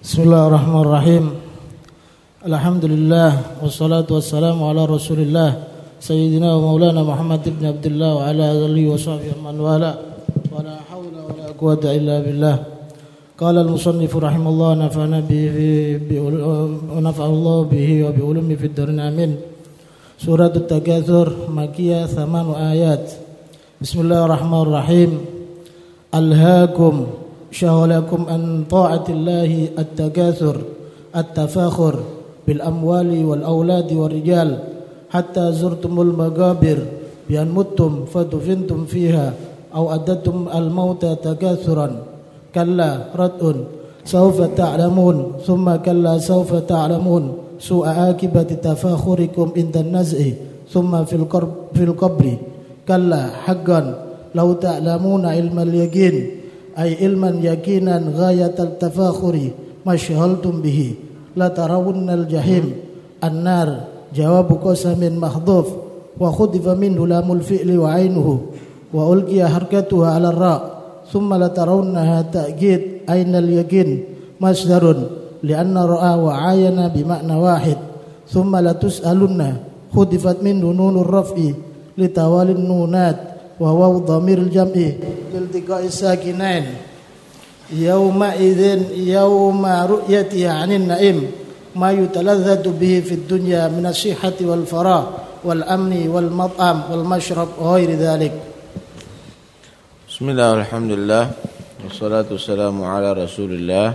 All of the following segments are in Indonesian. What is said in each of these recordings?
Bismillahirrahmanirrahim. Alhamdulillah wassalatu wassalamu ala Rasulillah sayyidina wa maulana Muhammad ibn Abdullah wa ala alihi wa sahbihi man wala wa la hawla wa la quwwata illa billah. Qala al-musannif rahimahullah nafa'ana bihi wa nafa'ana Allah bihi wa bi ulumi fid darin amin. Surat At-Takatsur Makkiyah 8 ayat. Bismillahirrahmanirrahim. Alhaakum شغلكم عن طاعة الله التكاثر التفاخر بالأموال والأولاد والرجال حتى زرتم المقابر بأن متم فدفنتم فيها أو أدتم الموت تكاثرا. كلا ردء سوف تعلمون ثم كلا سوف تعلمون سوء عاقبة تفاخركم عند النزع ثم في القبر في القبر. كلا حقا لو تعلمون علم اليقين ay ilman yakinan ghayatal tafakhuri masyhaltum bihi la tarawunnal jahim annar jawabu qasamin mahdhuf wa khudifa minhu lamul fi'li wa ainuhu wa ulqiya harkatuha ala ra thumma la tarawunnaha ta'kid ainal yakin masdarun lianna ra'a wa ayana bima'na wahid thumma la tus'alunna وواو ضمير الجمع بالتقاء الساكنين. يومئذ يوم رؤيته عن النعيم ما يتلذذ به في الدنيا من الصحة والفراغ والأمن والمطعم والمشرب وغير ذلك. بسم الله والحمد لله والصلاة والسلام على رسول الله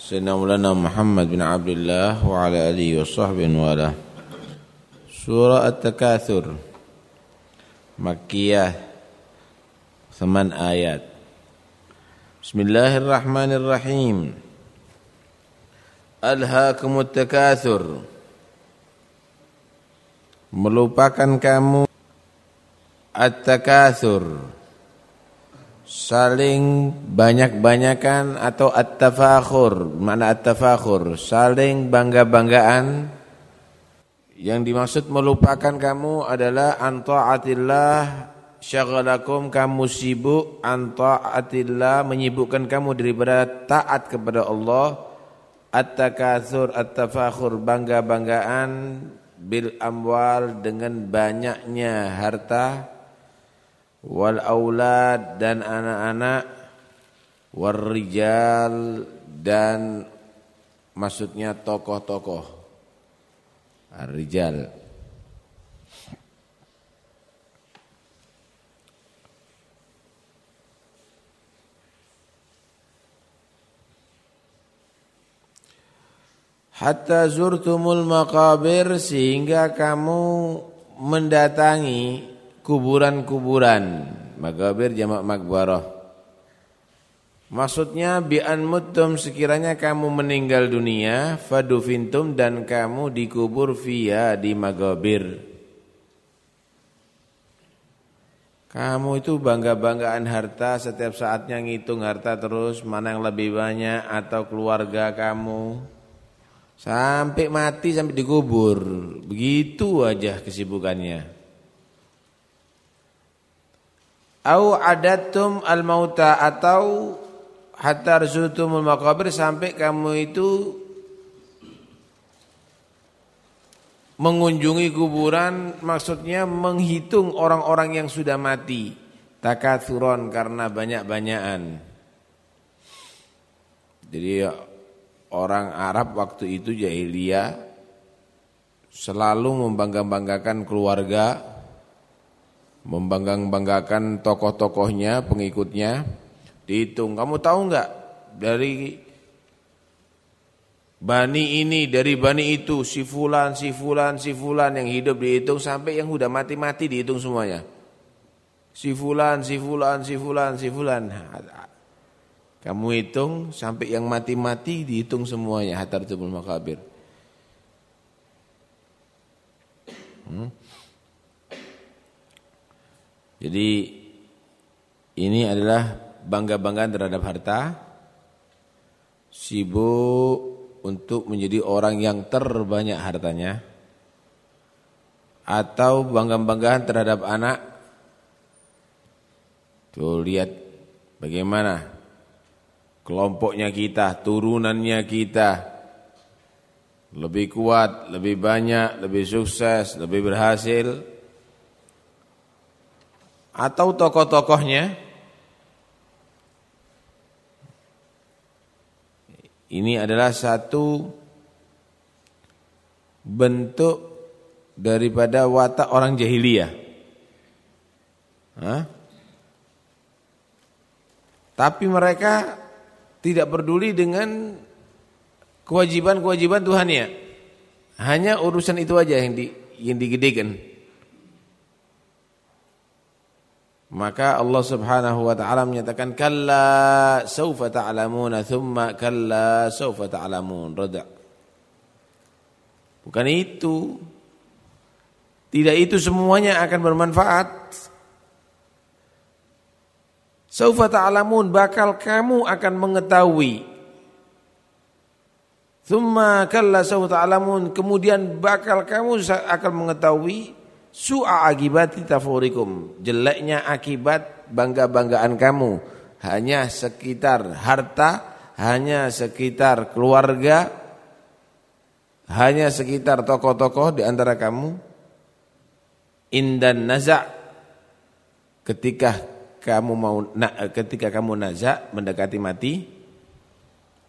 سيدنا مولانا محمد بن عبد الله وعلى آله وصحبه وآله. سورة التكاثر. Makkiyah. Seman ayat. Bismillahirrahmanirrahim. Alhaakumut takathur Melupakan kamu. At-takathur Saling banyak-banyakan atau at-tafakhur. Mana at-tafakhur? Saling bangga-banggaan yang dimaksud melupakan kamu adalah anta'atillah syagalakum kamu sibuk anta'atillah menyibukkan kamu daripada taat kepada Allah. At-takatsur at-tafakhur bangga-banggaan bil amwal dengan banyaknya harta. Wal aulad dan anak-anak. War rijal dan maksudnya tokoh-tokoh Ar-Rijal Hatta zurtumul maqabir sehingga kamu mendatangi kuburan-kuburan. Maqabir jamak makbarah. Maksudnya bi'an muttum sekiranya kamu meninggal dunia fadufintum dan kamu dikubur via di magabir. Kamu itu bangga-banggaan harta setiap saatnya ngitung harta terus mana yang lebih banyak atau keluarga kamu. Sampai mati sampai dikubur. Begitu aja kesibukannya. Au adatum al-mauta atau hatta arzutumul maqabir sampai kamu itu mengunjungi kuburan maksudnya menghitung orang-orang yang sudah mati. Takatsuron karena banyak-banyakan. Jadi orang Arab waktu itu jahiliyah selalu membangga-banggakan keluarga membangga-banggakan tokoh-tokohnya pengikutnya Dihitung. Kamu tahu enggak dari bani ini, dari bani itu, si fulan, si fulan, si fulan yang hidup dihitung sampai yang sudah mati-mati dihitung semuanya. Si fulan, si fulan, si fulan, si fulan. Kamu hitung sampai yang mati-mati dihitung semuanya hatar tubul makabir. Hmm. Jadi ini adalah bangga-banggaan terhadap harta, sibuk untuk menjadi orang yang terbanyak hartanya, atau bangga-banggaan terhadap anak. Tuh lihat bagaimana kelompoknya kita, turunannya kita lebih kuat, lebih banyak, lebih sukses, lebih berhasil atau tokoh-tokohnya ini adalah satu bentuk daripada watak orang jahiliyah. Hah? Tapi mereka tidak peduli dengan kewajiban-kewajiban Tuhan ya. Hanya urusan itu aja yang di yang digedekan. Maka Allah Subhanahu wa taala menyatakan kalla saufa ta'lamuna thumma kalla saufa ta'lamun. Rada. Bukan itu. Tidak itu semuanya akan bermanfaat. Saufa ta'lamun bakal kamu akan mengetahui. Thumma kalla saufa ta'lamun kemudian bakal kamu akan mengetahui su'a akibati tafurikum. Jeleknya akibat bangga-banggaan kamu. Hanya sekitar harta, hanya sekitar keluarga, hanya sekitar tokoh-tokoh di antara kamu. Indan naza' ketika kamu mau ketika kamu nazak mendekati mati.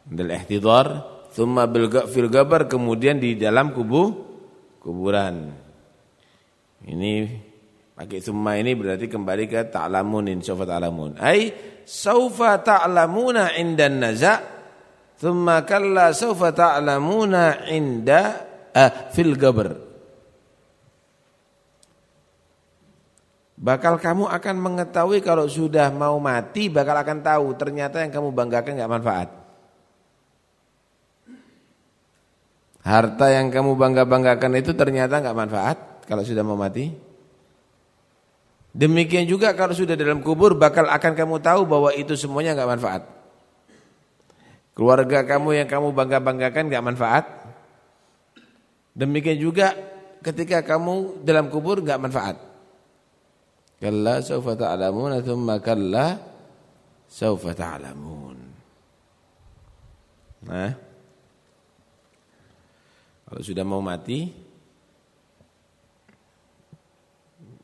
Del ihtidar. Thumma bil fil gabar. Kemudian di dalam kubu kuburan ini pakai thumma ini berarti kembali ke ta'lamun insaufa ta'lamun. Ai saufa ta'lamuna inda naza thumma kalla saufa ta'lamuna inda uh, fil gabar Bakal kamu akan mengetahui kalau sudah mau mati bakal akan tahu ternyata yang kamu banggakan nggak manfaat. Harta yang kamu bangga-banggakan itu ternyata nggak manfaat kalau sudah mau mati. Demikian juga kalau sudah dalam kubur bakal akan kamu tahu bahwa itu semuanya nggak manfaat. Keluarga kamu yang kamu bangga-banggakan nggak manfaat. Demikian juga ketika kamu dalam kubur nggak manfaat. Kalla sawfa ta'lamun thumma kalla sawfa ta'lamun. Nah. Kalau sudah mau mati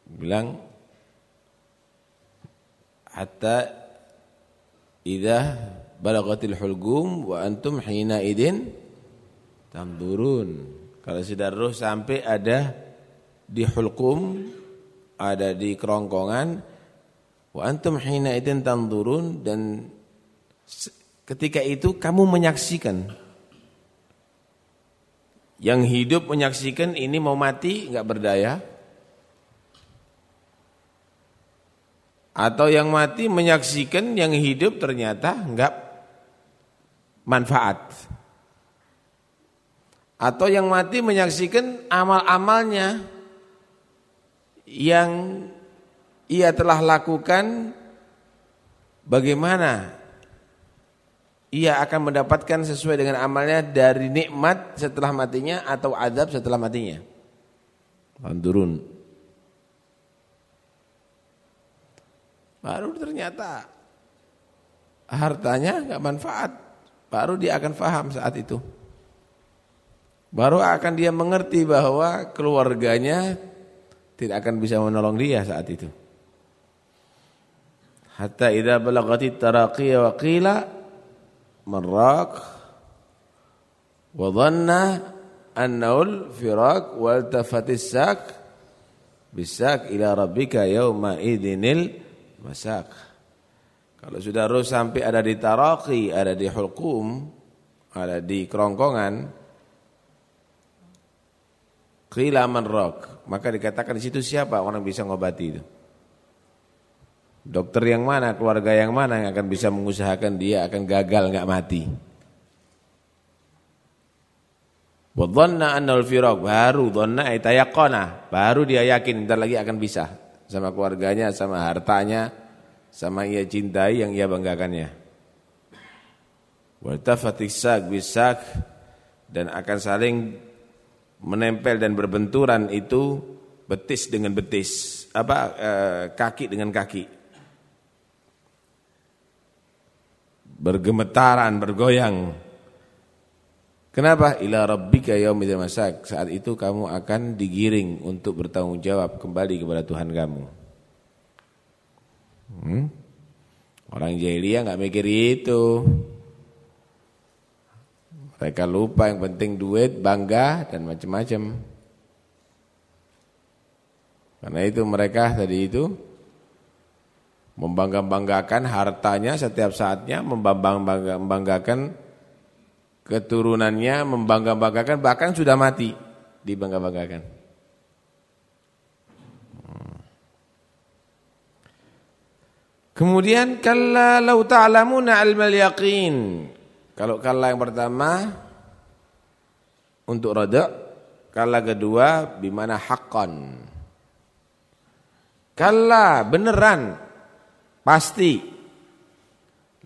bilang hatta idza balagatil hulgum wa antum hina idin tamdurun. Kalau sudah roh sampai ada di hulqum ada di kerongkongan wa antum hina idzin tanzurun dan ketika itu kamu menyaksikan yang hidup menyaksikan ini mau mati enggak berdaya atau yang mati menyaksikan yang hidup ternyata enggak manfaat atau yang mati menyaksikan amal-amalnya yang ia telah lakukan bagaimana ia akan mendapatkan sesuai dengan amalnya dari nikmat setelah matinya atau adab setelah matinya. Turun. Baru ternyata hartanya enggak manfaat. Baru dia akan faham saat itu. Baru akan dia mengerti bahwa keluarganya tidak akan bisa menolong dia saat itu. Hatta idza balagatit taraqi wa qila marraq wa dhanna annaul firaq wal tafatis sak bisak ila rabbika yauma idinil masak. Kalau sudah roh sampai ada di taraqi, ada di hulqum, ada di kerongkongan, qila man raq maka dikatakan di situ siapa orang bisa ngobati itu? Dokter yang mana, keluarga yang mana yang akan bisa mengusahakan dia akan gagal enggak mati? Wadhanna annal firaq baru dhanna aytayaqana, baru dia yakin entar lagi akan bisa sama keluarganya, sama hartanya, sama ia cintai yang ia banggakannya. Waltafatisak bisak dan akan saling menempel dan berbenturan itu betis dengan betis, apa e, kaki dengan kaki. bergemetaran, bergoyang. Kenapa? Ila rabbika yaumil masak. Saat itu kamu akan digiring untuk bertanggung jawab kembali kepada Tuhan kamu. Hmm? Orang jahiliyah nggak mikir itu. Mereka lupa yang penting duit, bangga dan macam-macam. Karena itu mereka tadi itu membangga-banggakan hartanya setiap saatnya, membangga-banggakan keturunannya, membangga-banggakan bahkan sudah mati dibangga-banggakan. Hmm. Kemudian kalla law ta'lamuna ilmal yaqin. Kalau kalla yang pertama untuk rada, kalla kedua bimana haqqan. Kalla beneran pasti.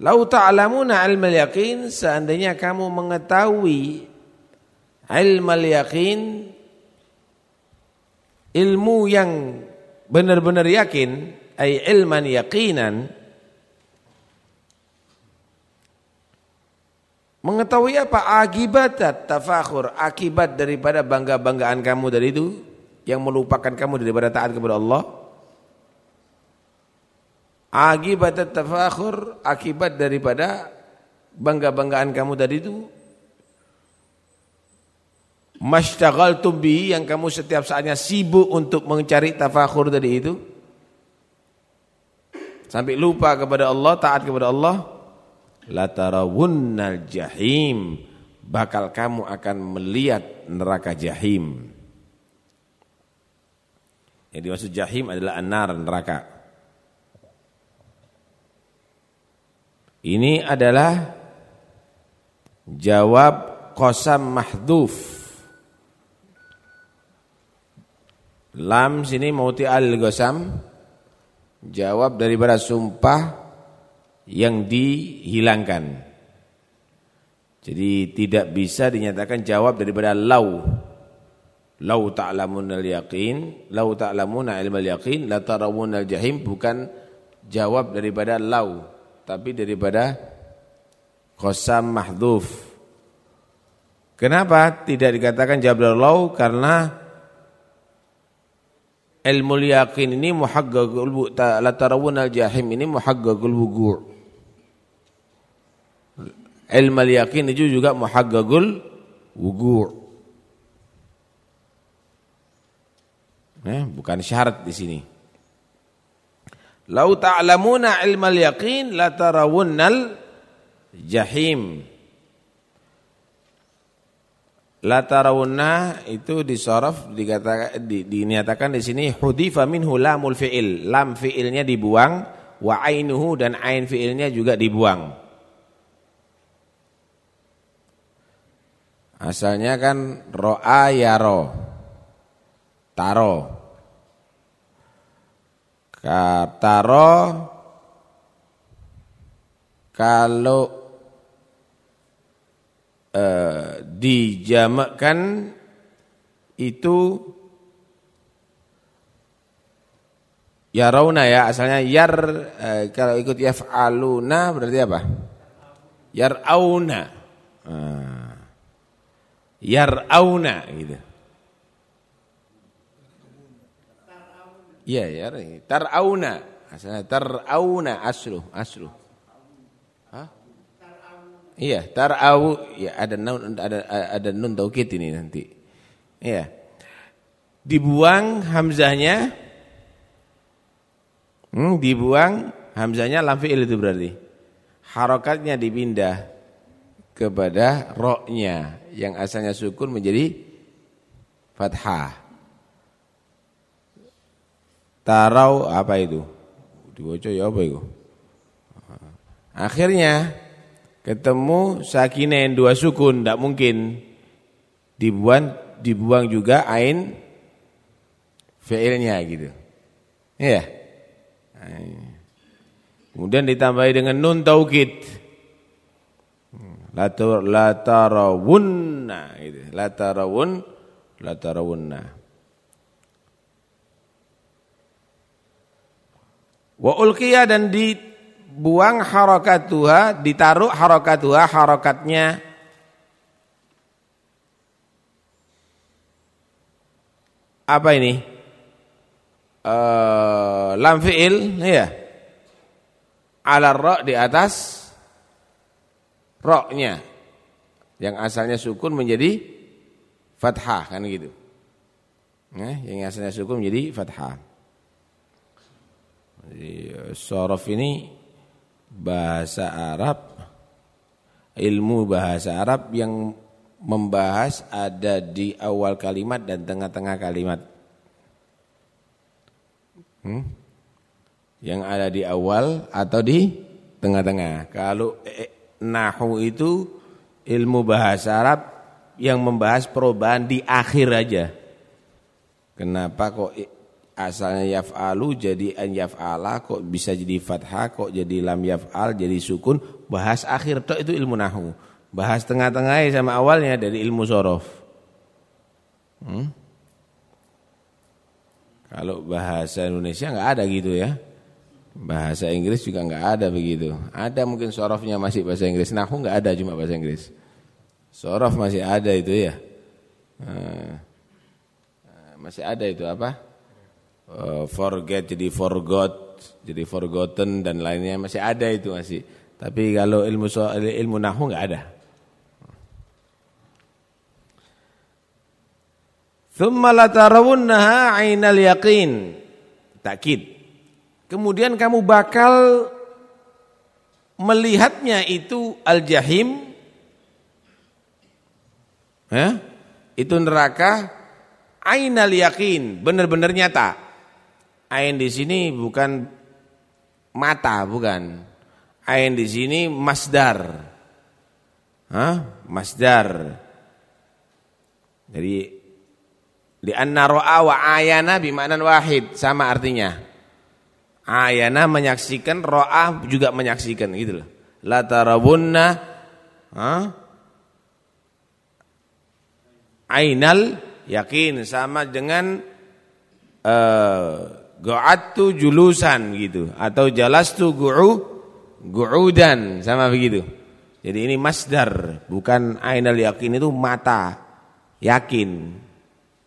Lau ta'lamuna ilmal yaqin seandainya kamu mengetahui ilmal yaqin ilmu yang benar-benar yakin ay ilman yaqinan Mengetahui apa akibat tafakhur, akibat daripada bangga-banggaan kamu dari itu yang melupakan kamu daripada taat kepada Allah. Akibat tafakhur, akibat daripada bangga-banggaan kamu tadi itu mashtaghaltum bi yang kamu setiap saatnya sibuk untuk mencari tafakhur tadi itu sampai lupa kepada Allah, taat kepada Allah latarawunnal jahim bakal kamu akan melihat neraka jahim. Yang dimaksud jahim adalah anar neraka ini adalah jawab qasam mahdhuf lam sini mauti al qasam jawab daripada sumpah yang dihilangkan. Jadi tidak bisa dinyatakan jawab daripada lau. Lau ta'lamun al-yaqin, lau ta'lamun ilmal yaqin, la tarawun al-jahim bukan jawab daripada lau, tapi daripada qasam mahdhuf. Kenapa tidak dikatakan jawab dari lau? Karena ilmu yakin ini muhaggagul la tarawun al-jahim ini muhaggagul wugu'. Ilmu yakin itu juga muhaggagul wugu'. Eh, bukan syarat di sini. Lau ta'lamuna ilmal yaqin la tarawunnal jahim. La tarawunna itu disoraf dikatakan di, dinyatakan di sini hudifa minhu lamul fi'il. Lam fi'ilnya dibuang wa ainuhu dan ain fi'ilnya juga dibuang. Asalnya kan ro'a yaro. Taro. Taro kalau eh, dijamakkan itu Yarauna ya asalnya yar eh, kalau ikut yaf'aluna berarti apa? Yarauna. Nah yar'auna gitu. Iya ya, tar'auna. Asalnya tar'auna aslu, aslu. Hah? Iya, tar'au ya ada nun ada ada nun taukid ini nanti. Iya. Dibuang hamzahnya hmm, dibuang hamzahnya lam fi'il itu berarti. Harokatnya dipindah kepada roknya yang asalnya sukun menjadi fathah. Tarau apa itu? Dibaca ya apa itu? Akhirnya ketemu sakinah yang dua sukun, tidak mungkin dibuang dibuang juga ain fi'ilnya gitu. Iya. Kemudian ditambahi dengan nun taukid la tarawunna gitu la tarawun la tarawunna wa ulqiya dan di buang harakatuha, ditaruh harakatuha, harakatnya apa ini? Uh, lam fi'il ya. Ala di atas roknya yang asalnya sukun menjadi fathah kan gitu. Nah, yang asalnya sukun menjadi fathah. Jadi sorof ini bahasa Arab ilmu bahasa Arab yang membahas ada di awal kalimat dan tengah-tengah kalimat. Hmm? Yang ada di awal atau di tengah-tengah. Kalau eh, nahu itu ilmu bahasa Arab yang membahas perubahan di akhir aja. Kenapa kok asalnya yaf'alu jadi an yaf'ala kok bisa jadi fathah kok jadi lam yaf'al jadi sukun bahas akhir itu ilmu nahu Bahas tengah-tengahnya sama awalnya dari ilmu sorof. Hmm? Kalau bahasa Indonesia nggak ada gitu ya. Bahasa Inggris juga nggak ada begitu. Ada mungkin sorofnya masih bahasa Inggris. Nahu nggak ada cuma bahasa Inggris. Sorof masih ada itu ya. Eh, masih ada itu apa? Uh, forget jadi forgot, jadi forgotten dan lainnya masih ada itu masih. Tapi kalau ilmu ilmu nahu nggak ada. Thumma 'ainal yaqin. Takkid. Kemudian kamu bakal melihatnya itu al-jahim. Ya? Itu neraka ainal yaqin, benar-benar nyata. Ain di sini bukan mata, bukan. Ain di sini masdar. Hah? Masdar. Jadi di ra'a wa ayana bimaknan wahid, sama artinya. Ayana menyaksikan, ra'a juga menyaksikan gitu loh. La tarabunna ha? Ainal yakin sama dengan uh, go'atu julusan gitu atau jalastu gu'u gu'udan sama begitu. Jadi ini masdar, bukan ainal yakin itu mata yakin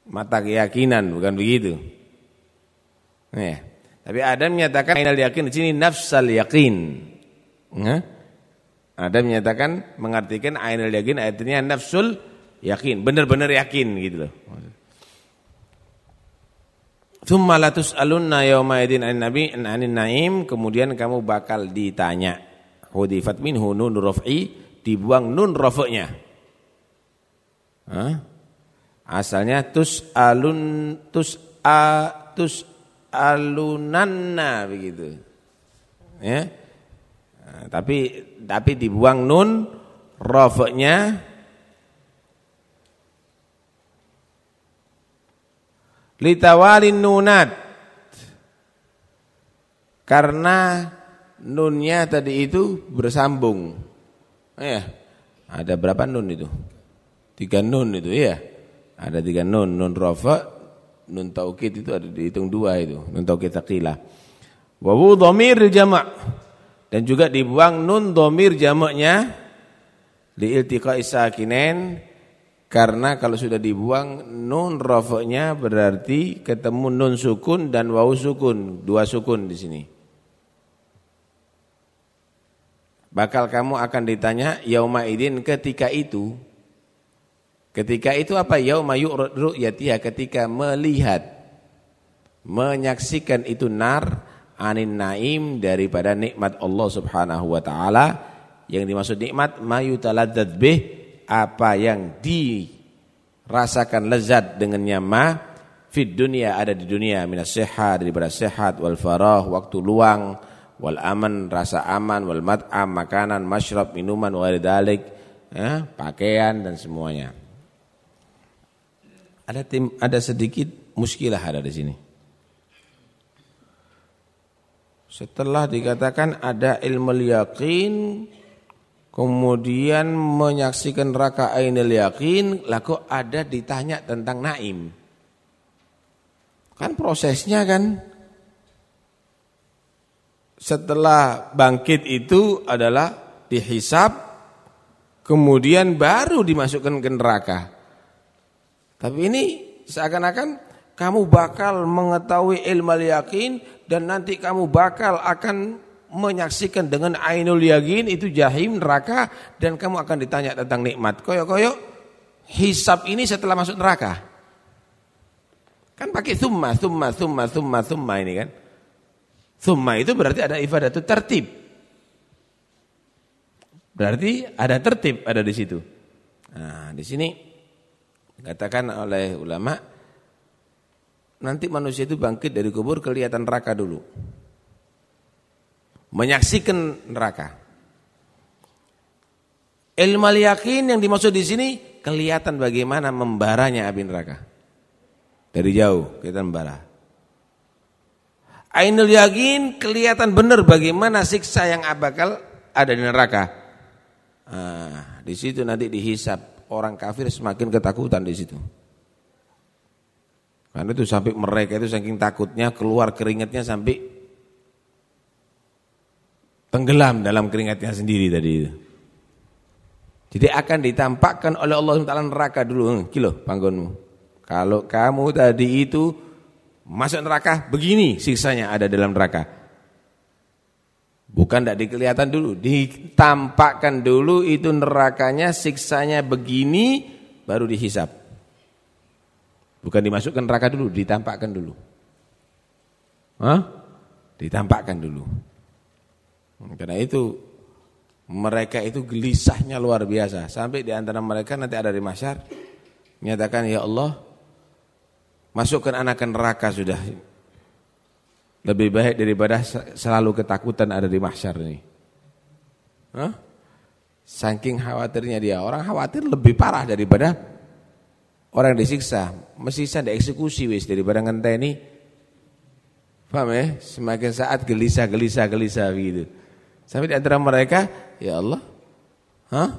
mata keyakinan, bukan begitu. Ya. Tapi Adam menyatakan ainal yakin di sini nafsal yakin. Ya. Adam menyatakan mengartikan ainal yakin artinya nafsul yakin, benar-benar yakin gitu loh. Tsumma latus'alunna yawma idin an nabi anin naim, kemudian kamu bakal ditanya. Hudifat minhu nun raf'i, dibuang nun rafa'nya. Hah? Asalnya tus alun tus a tus alunanna begitu. Ya. Nah, tapi tapi dibuang nun rafa'nya litawalin nunat karena nunnya tadi itu bersambung. Ya. Ada berapa nun itu? Tiga nun itu ya. Ada tiga nun, nun rafa, nun taukid itu ada dihitung dua itu, nun taukid taqilah. Wawu dhamir jama' dan juga dibuang nun dhamir jamaknya di iltiqa sakinain karena kalau sudah dibuang nun rafa'nya berarti ketemu nun sukun dan wawu sukun, dua sukun di sini. Bakal kamu akan ditanya yauma idin ketika itu Ketika itu apa? Yauma ru'yatiha ketika melihat menyaksikan itu nar anin naim daripada nikmat Allah Subhanahu wa taala yang dimaksud nikmat mayutaladzat bih apa yang dirasakan lezat dengannya ma fid dunia ada di dunia minas sehat daripada sehat wal farah waktu luang wal aman rasa aman wal mat'am makanan masyrab minuman wa dalik ya, pakaian dan semuanya ada tim, ada sedikit muskilah ada di sini. Setelah dikatakan ada ilmu yakin, kemudian menyaksikan raka ainil yakin, lalu ada ditanya tentang naim. Kan prosesnya kan setelah bangkit itu adalah dihisap kemudian baru dimasukkan ke neraka. Tapi ini seakan-akan kamu bakal mengetahui ilmu yakin dan nanti kamu bakal akan menyaksikan dengan ainul yakin itu jahim neraka dan kamu akan ditanya tentang nikmat. Koyok-koyok hisap ini setelah masuk neraka. Kan pakai summa, summa, summa, summa, summa ini kan. Summa itu berarti ada ibadah itu tertib. Berarti ada tertib ada di situ. Nah, di sini katakan oleh ulama nanti manusia itu bangkit dari kubur kelihatan neraka dulu menyaksikan neraka. Ilmu yakin yang dimaksud di sini kelihatan bagaimana membaranya api neraka. Dari jauh kita membara. Ainul yakin kelihatan benar bagaimana siksa yang bakal ada di neraka. Nah, di situ nanti dihisap orang kafir semakin ketakutan di situ. Karena itu sampai mereka itu saking takutnya keluar keringatnya sampai tenggelam dalam keringatnya sendiri tadi itu. Jadi akan ditampakkan oleh Allah Taala neraka dulu, hmm, kilo panggonmu. Kalau kamu tadi itu masuk neraka, begini siksanya ada dalam neraka. Bukan tidak dikelihatan dulu, ditampakkan dulu itu nerakanya, siksanya begini, baru dihisap. Bukan dimasukkan neraka dulu, ditampakkan dulu. Hah? Ditampakkan dulu. Karena itu mereka itu gelisahnya luar biasa. Sampai di antara mereka nanti ada di masyar menyatakan ya Allah masukkan anak ke neraka sudah. Lebih baik daripada selalu ketakutan ada di mahsyar ini. Hah? Saking khawatirnya dia, orang khawatir lebih parah daripada orang disiksa. Mesti saya dieksekusi wis daripada ngenteni. Paham ya? Semakin saat gelisah, gelisah, gelisah gitu. Sampai di antara mereka, ya Allah, hah?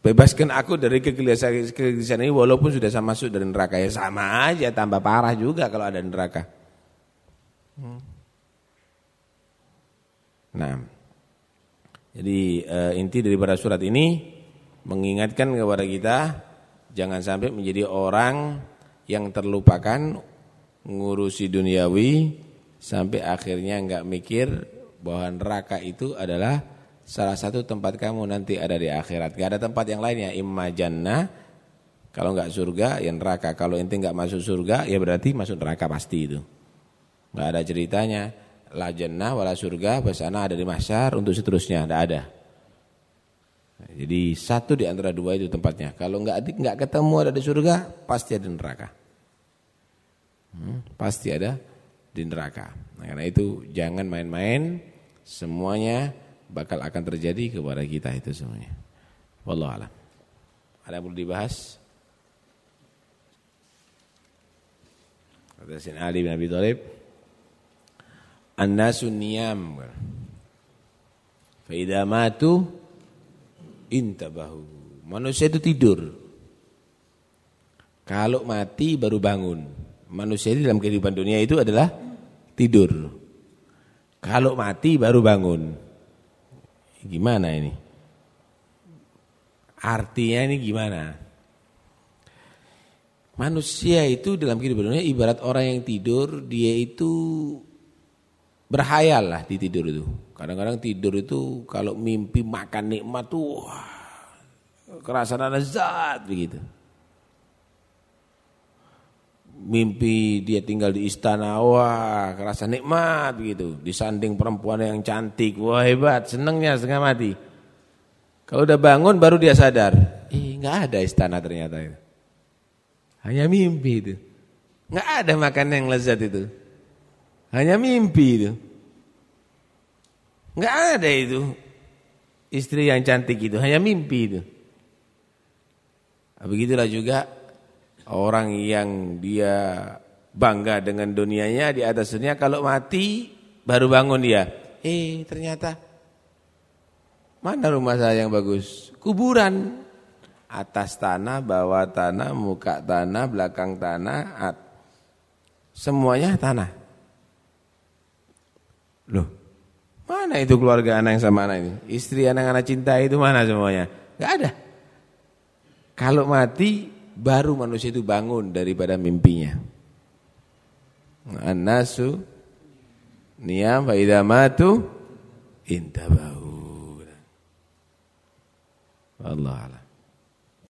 Bebaskan aku dari kegelisahan ini walaupun sudah sama masuk dari neraka ya sama aja tambah parah juga kalau ada neraka. Nah, jadi e, inti daripada surat ini mengingatkan kepada kita jangan sampai menjadi orang yang terlupakan ngurusi duniawi sampai akhirnya enggak mikir bahwa neraka itu adalah salah satu tempat kamu nanti ada di akhirat. Gak ada tempat yang lainnya. Imma jannah, kalau enggak surga ya neraka. Kalau inti enggak masuk surga ya berarti masuk neraka pasti itu. Enggak ada ceritanya la jannah wala surga bersana ada di mahsyar untuk seterusnya, enggak ada. jadi satu di antara dua itu tempatnya. Kalau enggak enggak ketemu ada di surga, pasti ada di neraka. Hmm, pasti ada di neraka. Nah, karena itu jangan main-main semuanya bakal akan terjadi kepada kita itu semuanya. Wallahu alam. Ada yang perlu dibahas? Kata Sin Ali bin Abi Thalib, "An-nasu niyam." Fa intabahu. Manusia itu tidur. Kalau mati baru bangun. Manusia di dalam kehidupan dunia itu adalah tidur. Kalau mati baru bangun. Gimana ini? Artinya ini gimana? Manusia itu dalam kehidupan dunia ibarat orang yang tidur, dia itu berhayal lah di tidur itu. Kadang-kadang tidur itu kalau mimpi makan nikmat tuh wah, kerasa zat begitu mimpi dia tinggal di istana, wah kerasa nikmat gitu, disanding perempuan yang cantik, wah hebat, senengnya setengah mati. Kalau udah bangun baru dia sadar, ih nggak ada istana ternyata itu. Hanya mimpi itu. nggak ada makanan yang lezat itu. Hanya mimpi itu. nggak ada itu. Istri yang cantik itu, hanya mimpi itu. Begitulah juga Orang yang dia bangga dengan dunianya di atas dunia kalau mati baru bangun dia. Eh ternyata mana rumah saya yang bagus? Kuburan. Atas tanah, bawah tanah, muka tanah, belakang tanah, at. semuanya tanah. Loh, mana itu keluarga anak yang sama anak ini? Istri anak-anak cinta itu mana semuanya? Gak ada. Kalau mati, baru manusia itu bangun daripada mimpinya. An-nasu niyam fa idza matu intabahu. Allah Allah.